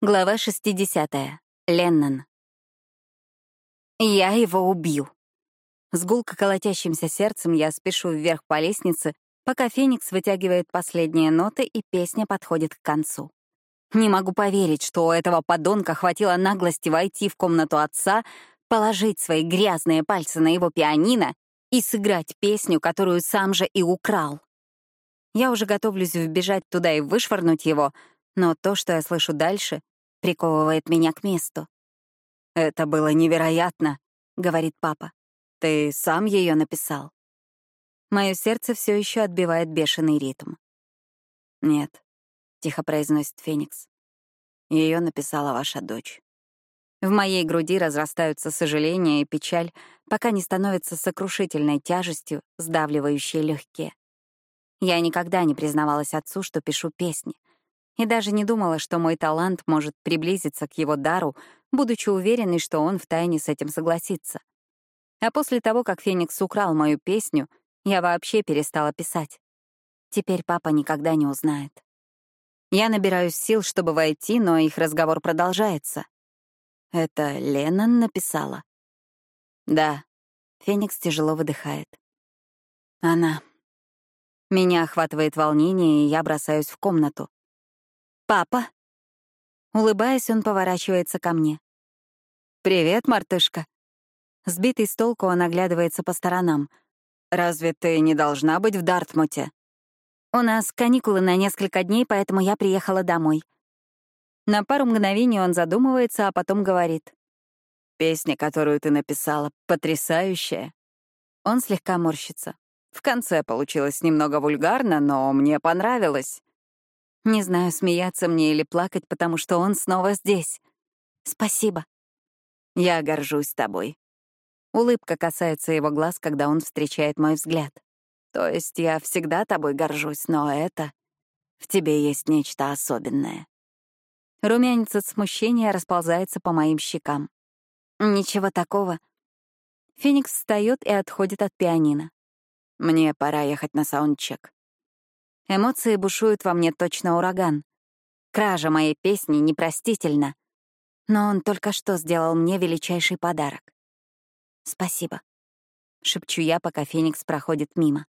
Глава 60. Леннон. Я его убью. С гулко колотящимся сердцем я спешу вверх по лестнице, пока Феникс вытягивает последние ноты, и песня подходит к концу. Не могу поверить, что у этого подонка хватило наглости войти в комнату отца, положить свои грязные пальцы на его пианино и сыграть песню, которую сам же и украл. Я уже готовлюсь вбежать туда и вышвырнуть его, но то, что я слышу дальше, приковывает меня к месту. «Это было невероятно», — говорит папа. «Ты сам ее написал?» Мое сердце все еще отбивает бешеный ритм. «Нет», — тихо произносит Феникс. Ее написала ваша дочь. В моей груди разрастаются сожаление и печаль, пока не становятся сокрушительной тяжестью, сдавливающей легкие. Я никогда не признавалась отцу, что пишу песни, и даже не думала, что мой талант может приблизиться к его дару, будучи уверенной, что он втайне с этим согласится. А после того, как Феникс украл мою песню, я вообще перестала писать. Теперь папа никогда не узнает. Я набираюсь сил, чтобы войти, но их разговор продолжается. Это Леннон написала? Да. Феникс тяжело выдыхает. Она. Меня охватывает волнение, и я бросаюсь в комнату. «Папа?» Улыбаясь, он поворачивается ко мне. «Привет, мартышка». Сбитый с толку, он оглядывается по сторонам. «Разве ты не должна быть в Дартмуте?» «У нас каникулы на несколько дней, поэтому я приехала домой». На пару мгновений он задумывается, а потом говорит. «Песня, которую ты написала, потрясающая». Он слегка морщится. В конце получилось немного вульгарно, но мне понравилось. Не знаю, смеяться мне или плакать, потому что он снова здесь. Спасибо. Я горжусь тобой. Улыбка касается его глаз, когда он встречает мой взгляд. То есть я всегда тобой горжусь, но это... В тебе есть нечто особенное. Румянец от смущения расползается по моим щекам. Ничего такого. Феникс встает и отходит от пианино. Мне пора ехать на саундчек. Эмоции бушуют во мне точно ураган. Кража моей песни непростительна. Но он только что сделал мне величайший подарок. Спасибо. Шепчу я, пока Феникс проходит мимо.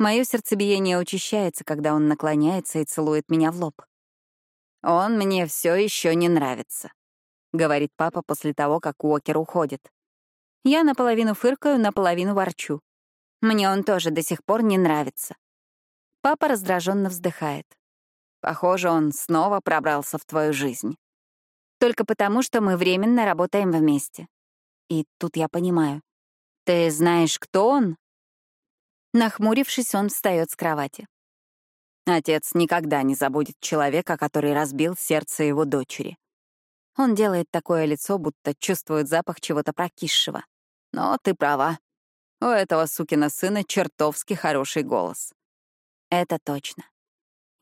Мое сердцебиение учащается, когда он наклоняется и целует меня в лоб. «Он мне все еще не нравится», — говорит папа после того, как Уокер уходит. Я наполовину фыркаю, наполовину ворчу. Мне он тоже до сих пор не нравится. Папа раздраженно вздыхает. Похоже, он снова пробрался в твою жизнь. Только потому, что мы временно работаем вместе. И тут я понимаю. Ты знаешь, кто он? Нахмурившись, он встает с кровати. Отец никогда не забудет человека, который разбил сердце его дочери. Он делает такое лицо, будто чувствует запах чего-то прокисшего. Но ты права. У этого сукина сына чертовски хороший голос. Это точно.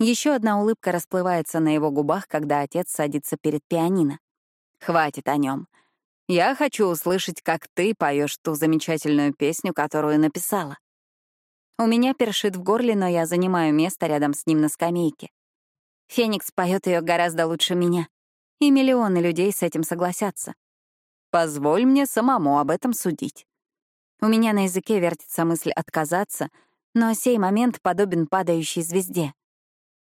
Еще одна улыбка расплывается на его губах, когда отец садится перед пианино. Хватит о нем. Я хочу услышать, как ты поешь ту замечательную песню, которую написала. У меня першит в горле, но я занимаю место рядом с ним на скамейке. Феникс поет ее гораздо лучше меня, и миллионы людей с этим согласятся. Позволь мне самому об этом судить. У меня на языке вертится мысль отказаться, но сей момент подобен падающей звезде.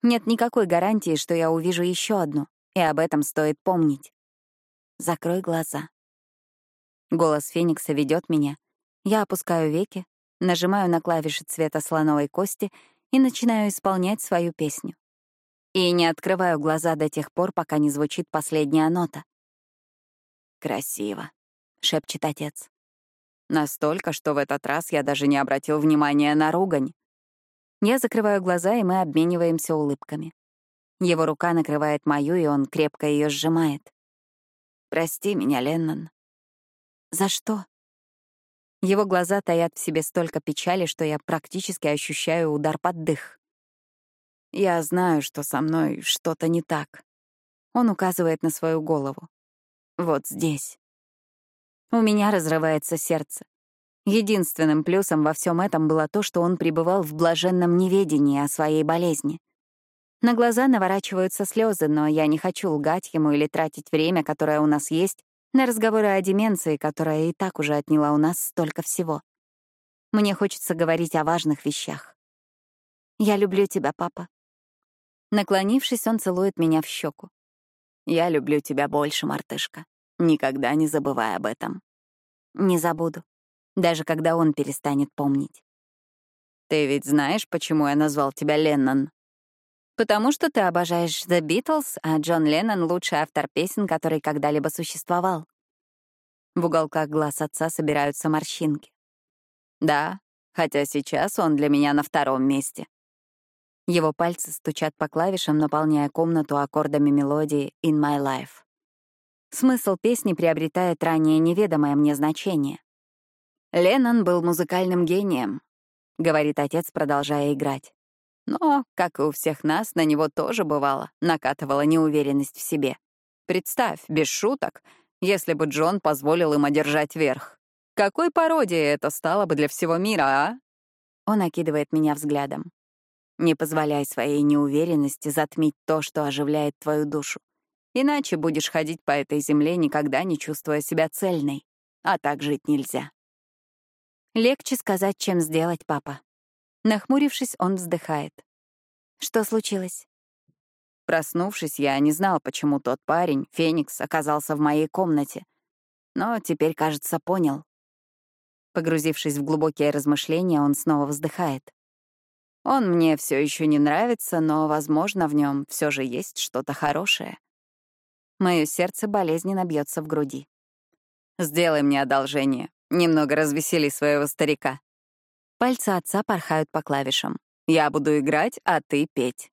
Нет никакой гарантии, что я увижу еще одну, и об этом стоит помнить. Закрой глаза. Голос Феникса ведет меня. Я опускаю веки, нажимаю на клавиши цвета слоновой кости и начинаю исполнять свою песню. И не открываю глаза до тех пор, пока не звучит последняя нота. «Красиво», — шепчет отец. Настолько, что в этот раз я даже не обратил внимания на ругань. Я закрываю глаза, и мы обмениваемся улыбками. Его рука накрывает мою, и он крепко ее сжимает. «Прости меня, Леннон». «За что?» Его глаза таят в себе столько печали, что я практически ощущаю удар под дых. «Я знаю, что со мной что-то не так». Он указывает на свою голову. «Вот здесь». У меня разрывается сердце. Единственным плюсом во всем этом было то, что он пребывал в блаженном неведении о своей болезни. На глаза наворачиваются слезы, но я не хочу лгать ему или тратить время, которое у нас есть, на разговоры о деменции, которая и так уже отняла у нас столько всего. Мне хочется говорить о важных вещах. «Я люблю тебя, папа». Наклонившись, он целует меня в щеку. «Я люблю тебя больше, мартышка. Никогда не забывай об этом». «Не забуду, даже когда он перестанет помнить». «Ты ведь знаешь, почему я назвал тебя Леннон?» Потому что ты обожаешь The Beatles, а Джон Леннон — лучший автор песен, который когда-либо существовал. В уголках глаз отца собираются морщинки. Да, хотя сейчас он для меня на втором месте. Его пальцы стучат по клавишам, наполняя комнату аккордами мелодии «In My Life». Смысл песни приобретает ранее неведомое мне значение. «Леннон был музыкальным гением», — говорит отец, продолжая играть. Но, как и у всех нас, на него тоже бывало, накатывала неуверенность в себе. Представь, без шуток, если бы Джон позволил им одержать верх. Какой пародией это стало бы для всего мира, а? Он окидывает меня взглядом. Не позволяй своей неуверенности затмить то, что оживляет твою душу. Иначе будешь ходить по этой земле, никогда не чувствуя себя цельной. А так жить нельзя. Легче сказать, чем сделать, папа. Нахмурившись, он вздыхает. Что случилось? Проснувшись, я не знал, почему тот парень, Феникс, оказался в моей комнате. Но теперь, кажется, понял. Погрузившись в глубокие размышления, он снова вздыхает. Он мне все еще не нравится, но, возможно, в нем все же есть что-то хорошее. Мое сердце болезненно бьется в груди. «Сделай мне одолжение. Немного развесели своего старика». Пальцы отца порхают по клавишам. «Я буду играть, а ты петь».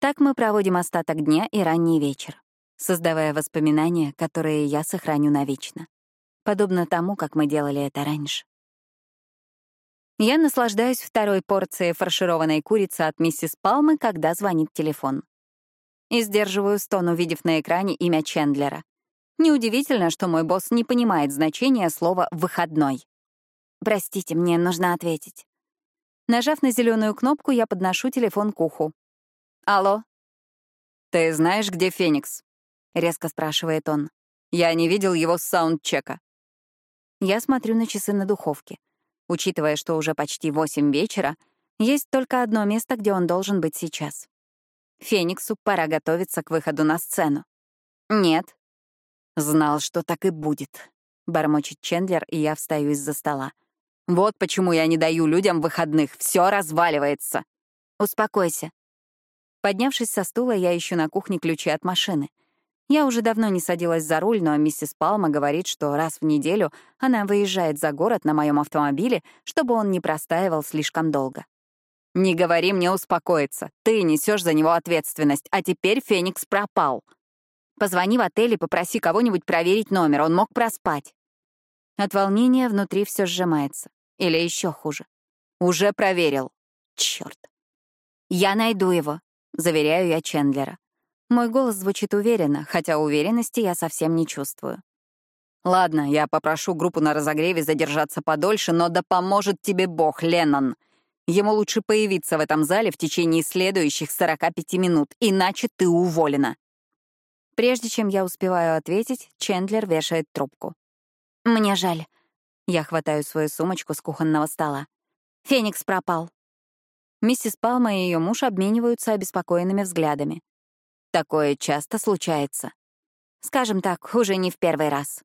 Так мы проводим остаток дня и ранний вечер, создавая воспоминания, которые я сохраню навечно. Подобно тому, как мы делали это раньше. Я наслаждаюсь второй порцией фаршированной курицы от миссис Палмы, когда звонит телефон. И сдерживаю стон, увидев на экране имя Чендлера. Неудивительно, что мой босс не понимает значения слова «выходной». Простите, мне нужно ответить. Нажав на зеленую кнопку, я подношу телефон к уху. Алло. Ты знаешь, где Феникс? резко спрашивает он. Я не видел его с саундчека. Я смотрю на часы на духовке. Учитывая, что уже почти восемь вечера, есть только одно место, где он должен быть сейчас. Фениксу пора готовиться к выходу на сцену. Нет. Знал, что так и будет. Бормочет Чендлер, и я встаю из-за стола. Вот почему я не даю людям выходных. Все разваливается. Успокойся. Поднявшись со стула, я ищу на кухне ключи от машины. Я уже давно не садилась за руль, но миссис Палма говорит, что раз в неделю она выезжает за город на моем автомобиле, чтобы он не простаивал слишком долго. «Не говори мне успокоиться. Ты несешь за него ответственность, а теперь Феникс пропал. Позвони в отель и попроси кого-нибудь проверить номер, он мог проспать». От волнения внутри все сжимается. Или еще хуже. Уже проверил. Черт. Я найду его, заверяю я Чендлера. Мой голос звучит уверенно, хотя уверенности я совсем не чувствую. Ладно, я попрошу группу на разогреве задержаться подольше, но да поможет тебе Бог, Леннон. Ему лучше появиться в этом зале в течение следующих 45 минут, иначе ты уволена. Прежде чем я успеваю ответить, Чендлер вешает трубку. «Мне жаль. Я хватаю свою сумочку с кухонного стола. Феникс пропал. Миссис Палма и ее муж обмениваются обеспокоенными взглядами. Такое часто случается. Скажем так, уже не в первый раз.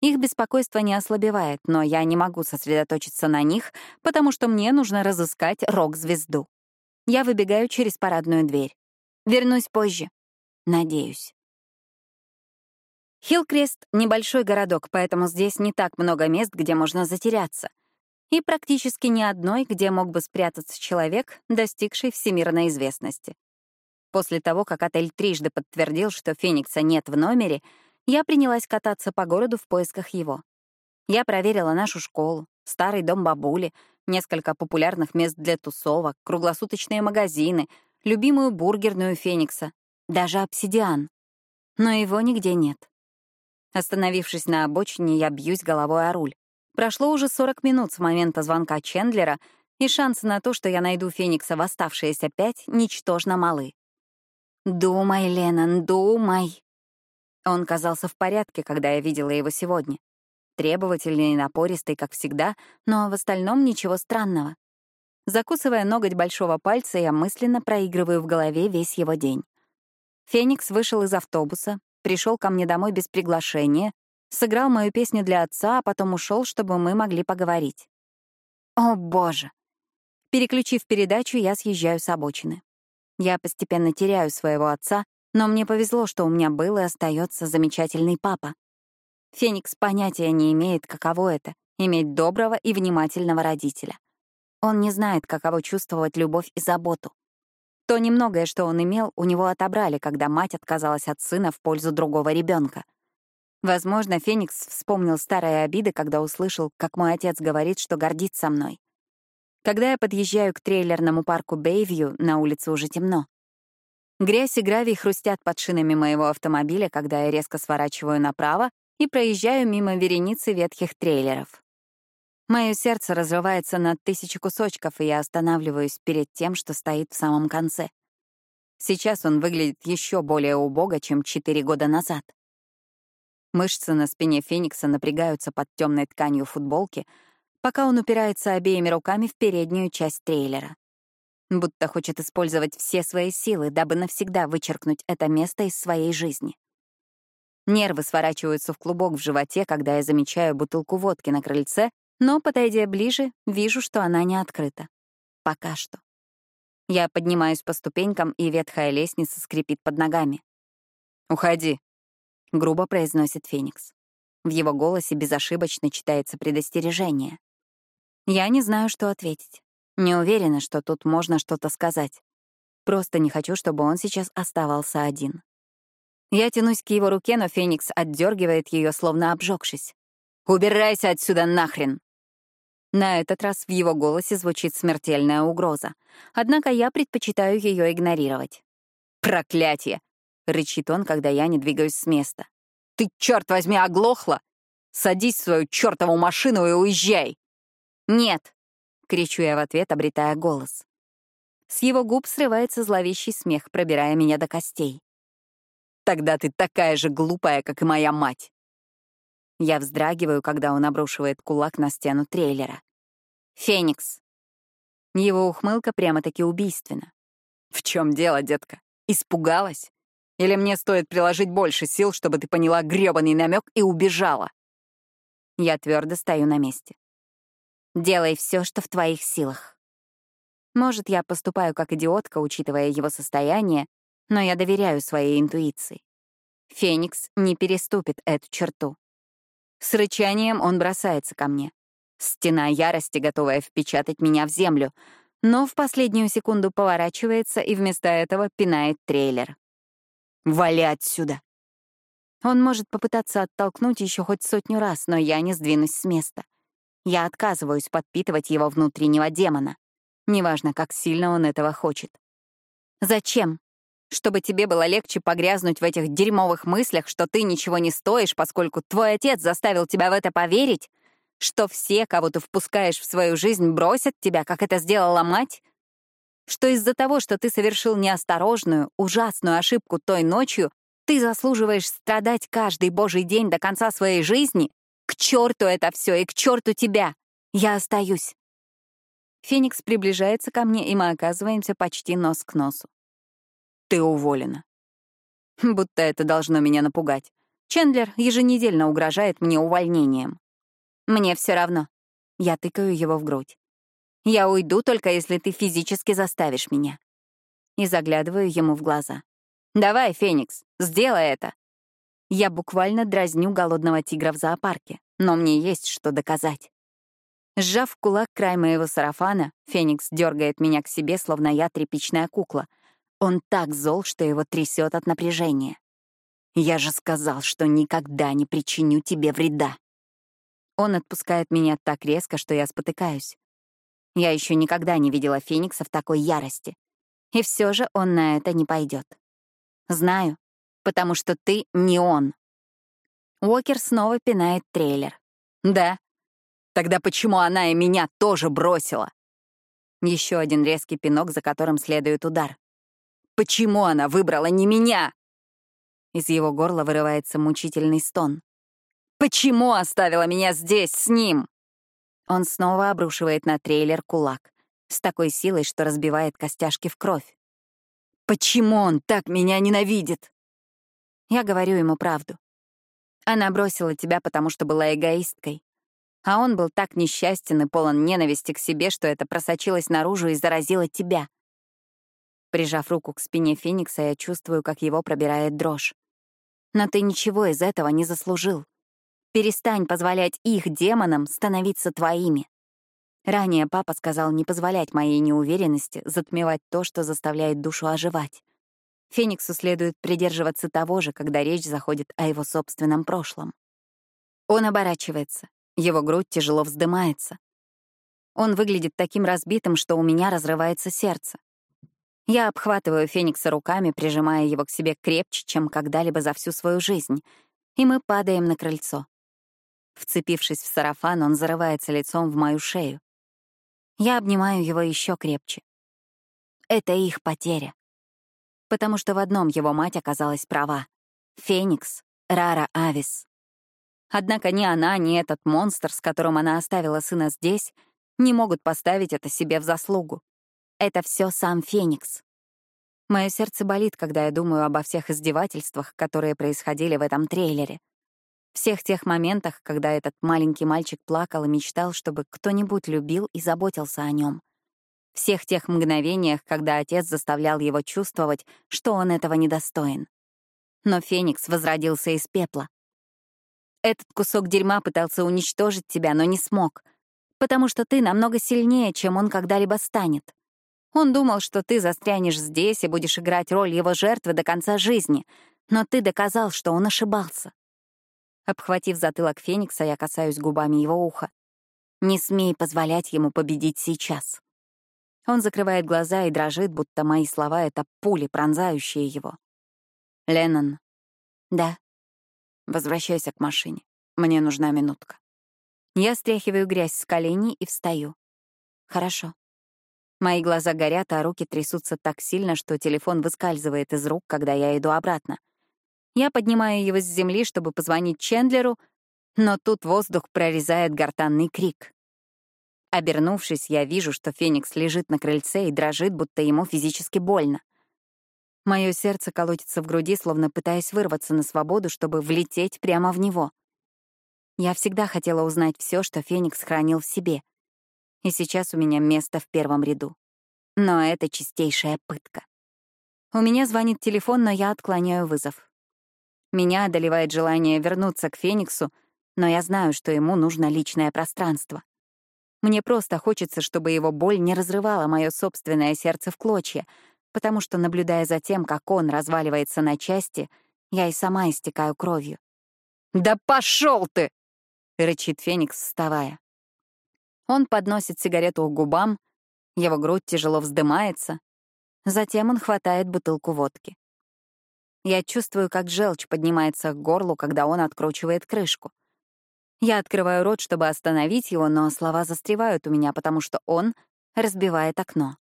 Их беспокойство не ослабевает, но я не могу сосредоточиться на них, потому что мне нужно разыскать рок-звезду. Я выбегаю через парадную дверь. Вернусь позже. Надеюсь. Хилкрест — небольшой городок, поэтому здесь не так много мест, где можно затеряться. И практически ни одной, где мог бы спрятаться человек, достигший всемирной известности. После того, как отель трижды подтвердил, что Феникса нет в номере, я принялась кататься по городу в поисках его. Я проверила нашу школу, старый дом бабули, несколько популярных мест для тусовок, круглосуточные магазины, любимую бургерную Феникса, даже обсидиан. Но его нигде нет. Остановившись на обочине, я бьюсь головой о руль. Прошло уже 40 минут с момента звонка Чендлера, и шансы на то, что я найду Феникса в оставшиеся пять, ничтожно малы. «Думай, Леннон, думай!» Он казался в порядке, когда я видела его сегодня. Требовательный и напористый, как всегда, но в остальном ничего странного. Закусывая ноготь большого пальца, я мысленно проигрываю в голове весь его день. Феникс вышел из автобуса, пришел ко мне домой без приглашения, сыграл мою песню для отца, а потом ушел, чтобы мы могли поговорить. О, боже! Переключив передачу, я съезжаю с обочины. Я постепенно теряю своего отца, но мне повезло, что у меня был и остается замечательный папа. Феникс понятия не имеет, каково это — иметь доброго и внимательного родителя. Он не знает, каково чувствовать любовь и заботу. То немногое, что он имел, у него отобрали, когда мать отказалась от сына в пользу другого ребенка. Возможно, Феникс вспомнил старые обиды, когда услышал, как мой отец говорит, что гордится мной. Когда я подъезжаю к трейлерному парку Бэйвью, на улице уже темно. Грязь и гравий хрустят под шинами моего автомобиля, когда я резко сворачиваю направо и проезжаю мимо вереницы ветхих трейлеров. Мое сердце разрывается на тысячи кусочков, и я останавливаюсь перед тем, что стоит в самом конце. Сейчас он выглядит еще более убого, чем четыре года назад. Мышцы на спине Феникса напрягаются под темной тканью футболки, пока он упирается обеими руками в переднюю часть трейлера. Будто хочет использовать все свои силы, дабы навсегда вычеркнуть это место из своей жизни. Нервы сворачиваются в клубок в животе, когда я замечаю бутылку водки на крыльце но, подойдя ближе, вижу, что она не открыта. Пока что. Я поднимаюсь по ступенькам, и ветхая лестница скрипит под ногами. «Уходи», — грубо произносит Феникс. В его голосе безошибочно читается предостережение. Я не знаю, что ответить. Не уверена, что тут можно что-то сказать. Просто не хочу, чтобы он сейчас оставался один. Я тянусь к его руке, но Феникс отдергивает ее, словно обжегшись. «Убирайся отсюда нахрен!» На этот раз в его голосе звучит смертельная угроза. Однако я предпочитаю ее игнорировать. «Проклятие!» — рычит он, когда я не двигаюсь с места. «Ты, черт возьми, оглохла? Садись в свою чертову машину и уезжай!» «Нет!» — кричу я в ответ, обретая голос. С его губ срывается зловещий смех, пробирая меня до костей. «Тогда ты такая же глупая, как и моя мать!» Я вздрагиваю, когда он обрушивает кулак на стену трейлера. «Феникс!» Его ухмылка прямо-таки убийственна. «В чем дело, детка? Испугалась? Или мне стоит приложить больше сил, чтобы ты поняла грёбаный намек и убежала?» Я твердо стою на месте. «Делай все, что в твоих силах». Может, я поступаю как идиотка, учитывая его состояние, но я доверяю своей интуиции. Феникс не переступит эту черту. С рычанием он бросается ко мне. Стена ярости, готовая впечатать меня в землю, но в последнюю секунду поворачивается и вместо этого пинает трейлер. «Вали отсюда!» Он может попытаться оттолкнуть еще хоть сотню раз, но я не сдвинусь с места. Я отказываюсь подпитывать его внутреннего демона. Неважно, как сильно он этого хочет. Зачем? чтобы тебе было легче погрязнуть в этих дерьмовых мыслях, что ты ничего не стоишь, поскольку твой отец заставил тебя в это поверить, что все, кого ты впускаешь в свою жизнь, бросят тебя, как это сделала мать, что из-за того, что ты совершил неосторожную, ужасную ошибку той ночью, ты заслуживаешь страдать каждый божий день до конца своей жизни, к черту это все и к черту тебя. Я остаюсь. Феникс приближается ко мне, и мы оказываемся почти нос к носу. Ты уволена. Будто это должно меня напугать. Чендлер еженедельно угрожает мне увольнением. Мне все равно. Я тыкаю его в грудь. Я уйду, только если ты физически заставишь меня. И заглядываю ему в глаза. Давай, Феникс, сделай это. Я буквально дразню голодного тигра в зоопарке, но мне есть что доказать. Сжав кулак край моего сарафана, Феникс дергает меня к себе, словно я тряпичная кукла, он так зол, что его трясет от напряжения. «Я же сказал, что никогда не причиню тебе вреда». Он отпускает меня так резко, что я спотыкаюсь. Я еще никогда не видела Феникса в такой ярости. И все же он на это не пойдет. Знаю, потому что ты не он. Уокер снова пинает трейлер. Да. Тогда почему она и меня тоже бросила? Еще один резкий пинок, за которым следует удар. «Почему она выбрала не меня?» Из его горла вырывается мучительный стон. «Почему оставила меня здесь, с ним?» Он снова обрушивает на трейлер кулак, с такой силой, что разбивает костяшки в кровь. «Почему он так меня ненавидит?» Я говорю ему правду. Она бросила тебя, потому что была эгоисткой. А он был так несчастен и полон ненависти к себе, что это просочилось наружу и заразило тебя. Прижав руку к спине Феникса, я чувствую, как его пробирает дрожь. Но ты ничего из этого не заслужил. Перестань позволять их демонам становиться твоими. Ранее папа сказал не позволять моей неуверенности затмевать то, что заставляет душу оживать. Фениксу следует придерживаться того же, когда речь заходит о его собственном прошлом. Он оборачивается, его грудь тяжело вздымается. Он выглядит таким разбитым, что у меня разрывается сердце. Я обхватываю Феникса руками, прижимая его к себе крепче, чем когда-либо за всю свою жизнь, и мы падаем на крыльцо. Вцепившись в сарафан, он зарывается лицом в мою шею. Я обнимаю его еще крепче. Это их потеря потому что в одном его мать оказалась права. Феникс, Рара Авис. Однако ни она, ни этот монстр, с которым она оставила сына здесь, не могут поставить это себе в заслугу. Это все сам Феникс. Мое сердце болит, когда я думаю обо всех издевательствах, которые происходили в этом трейлере. Всех тех моментах, когда этот маленький мальчик плакал и мечтал, чтобы кто-нибудь любил и заботился о нем всех тех мгновениях, когда отец заставлял его чувствовать, что он этого недостоин. Но Феникс возродился из пепла. Этот кусок дерьма пытался уничтожить тебя, но не смог, потому что ты намного сильнее, чем он когда-либо станет. Он думал, что ты застрянешь здесь и будешь играть роль его жертвы до конца жизни, но ты доказал, что он ошибался. Обхватив затылок Феникса, я касаюсь губами его уха. Не смей позволять ему победить сейчас. Он закрывает глаза и дрожит, будто мои слова — это пули, пронзающие его. «Леннон». «Да». «Возвращайся к машине. Мне нужна минутка». Я стряхиваю грязь с коленей и встаю. «Хорошо». Мои глаза горят, а руки трясутся так сильно, что телефон выскальзывает из рук, когда я иду обратно. Я поднимаю его с земли, чтобы позвонить Чендлеру, но тут воздух прорезает гортанный крик. Обернувшись, я вижу, что Феникс лежит на крыльце и дрожит, будто ему физически больно. Мое сердце колотится в груди, словно пытаясь вырваться на свободу, чтобы влететь прямо в него. Я всегда хотела узнать все, что Феникс хранил в себе. И сейчас у меня место в первом ряду. Но это чистейшая пытка. У меня звонит телефон, но я отклоняю вызов. Меня одолевает желание вернуться к Фениксу, но я знаю, что ему нужно личное пространство. Мне просто хочется, чтобы его боль не разрывала мое собственное сердце в клочья, потому что, наблюдая за тем, как он разваливается на части, я и сама истекаю кровью. «Да пошел ты!» — рычит Феникс, вставая. Он подносит сигарету к губам, его грудь тяжело вздымается, затем он хватает бутылку водки. Я чувствую, как желчь поднимается к горлу, когда он откручивает крышку. Я открываю рот, чтобы остановить его, но слова застревают у меня, потому что он разбивает окно.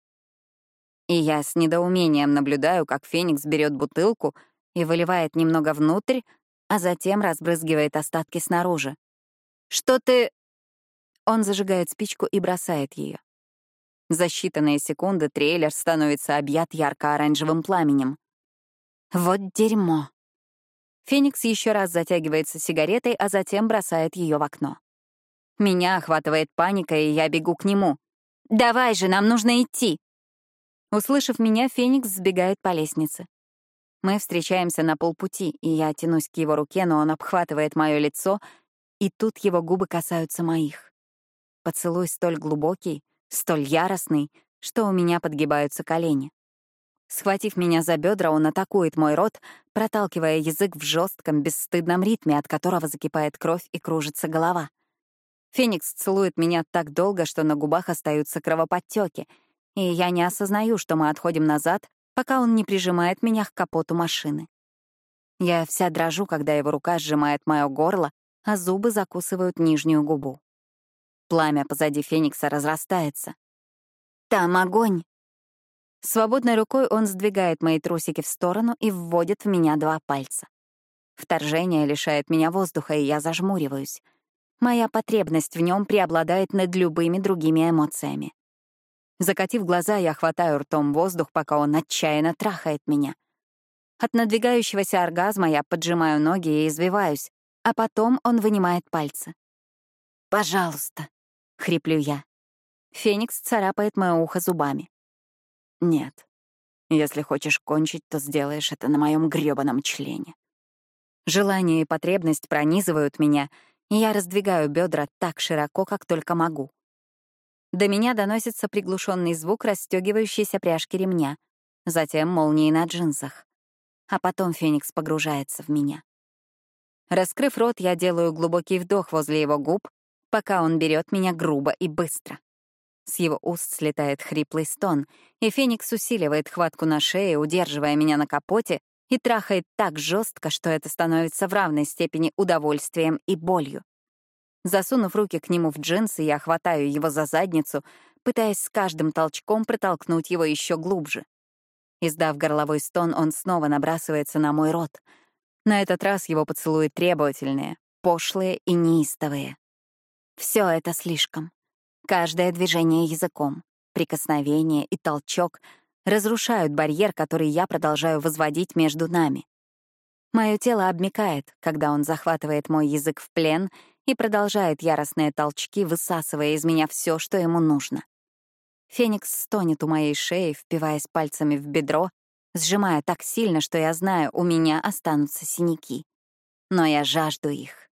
И я с недоумением наблюдаю, как Феникс берет бутылку и выливает немного внутрь, а затем разбрызгивает остатки снаружи. «Что ты...» Он зажигает спичку и бросает ее. За считанные секунды трейлер становится объят ярко-оранжевым пламенем. Вот дерьмо. Феникс еще раз затягивается сигаретой, а затем бросает ее в окно. Меня охватывает паника, и я бегу к нему. «Давай же, нам нужно идти!» Услышав меня, Феникс сбегает по лестнице. Мы встречаемся на полпути, и я тянусь к его руке, но он обхватывает мое лицо, и тут его губы касаются моих. Поцелуй столь глубокий, столь яростный, что у меня подгибаются колени. Схватив меня за бедра, он атакует мой рот, проталкивая язык в жестком, бесстыдном ритме, от которого закипает кровь и кружится голова. Феникс целует меня так долго, что на губах остаются кровоподтеки, и я не осознаю, что мы отходим назад, пока он не прижимает меня к капоту машины. Я вся дрожу, когда его рука сжимает мое горло, а зубы закусывают нижнюю губу. Пламя позади Феникса разрастается. Там огонь. Свободной рукой он сдвигает мои трусики в сторону и вводит в меня два пальца. Вторжение лишает меня воздуха, и я зажмуриваюсь. Моя потребность в нем преобладает над любыми другими эмоциями. Закатив глаза, я хватаю ртом воздух, пока он отчаянно трахает меня. От надвигающегося оргазма я поджимаю ноги и извиваюсь, а потом он вынимает пальцы. «Пожалуйста», — хриплю я. Феникс царапает мое ухо зубами. «Нет. Если хочешь кончить, то сделаешь это на моем грёбаном члене». Желание и потребность пронизывают меня, и я раздвигаю бедра так широко, как только могу. До меня доносится приглушенный звук расстегивающейся пряжки ремня, затем молнии на джинсах. А потом Феникс погружается в меня. Раскрыв рот, я делаю глубокий вдох возле его губ, пока он берет меня грубо и быстро. С его уст слетает хриплый стон, и Феникс усиливает хватку на шее, удерживая меня на капоте, и трахает так жестко, что это становится в равной степени удовольствием и болью. Засунув руки к нему в джинсы, я хватаю его за задницу, пытаясь с каждым толчком протолкнуть его еще глубже. Издав горловой стон, он снова набрасывается на мой рот. На этот раз его поцелуи требовательные, пошлые и неистовые. Все это слишком. Каждое движение языком, прикосновение и толчок разрушают барьер, который я продолжаю возводить между нами. Мое тело обмикает, когда он захватывает мой язык в плен и продолжает яростные толчки, высасывая из меня все, что ему нужно. Феникс стонет у моей шеи, впиваясь пальцами в бедро, сжимая так сильно, что я знаю, у меня останутся синяки. Но я жажду их.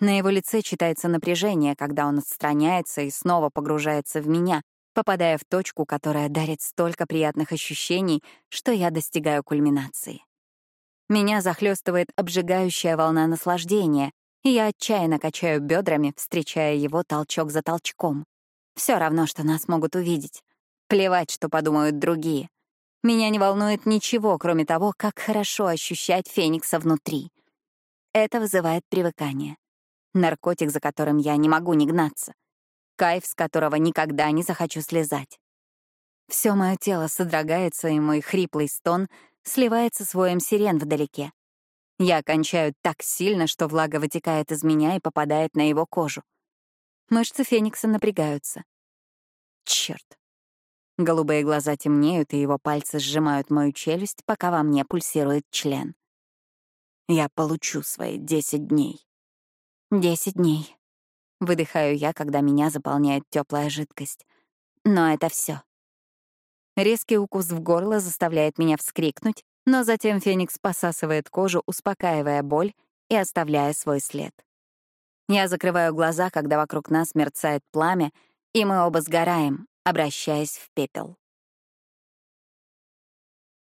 На его лице читается напряжение, когда он отстраняется и снова погружается в меня, попадая в точку, которая дарит столько приятных ощущений, что я достигаю кульминации. Меня захлестывает обжигающая волна наслаждения, и я отчаянно качаю бедрами, встречая его толчок за толчком. Все равно, что нас могут увидеть. Плевать, что подумают другие. Меня не волнует ничего, кроме того, как хорошо ощущать Феникса внутри. Это вызывает привыкание наркотик, за которым я не могу не гнаться, кайф, с которого никогда не захочу слезать. Все мое тело содрогается, и мой хриплый стон сливается с воем сирен вдалеке. Я кончаю так сильно, что влага вытекает из меня и попадает на его кожу. Мышцы Феникса напрягаются. Черт. Голубые глаза темнеют, и его пальцы сжимают мою челюсть, пока во мне пульсирует член. Я получу свои десять дней. Десять дней. Выдыхаю я, когда меня заполняет теплая жидкость. Но это все. Резкий укус в горло заставляет меня вскрикнуть, но затем Феникс посасывает кожу, успокаивая боль и оставляя свой след. Я закрываю глаза, когда вокруг нас мерцает пламя, и мы оба сгораем, обращаясь в пепел.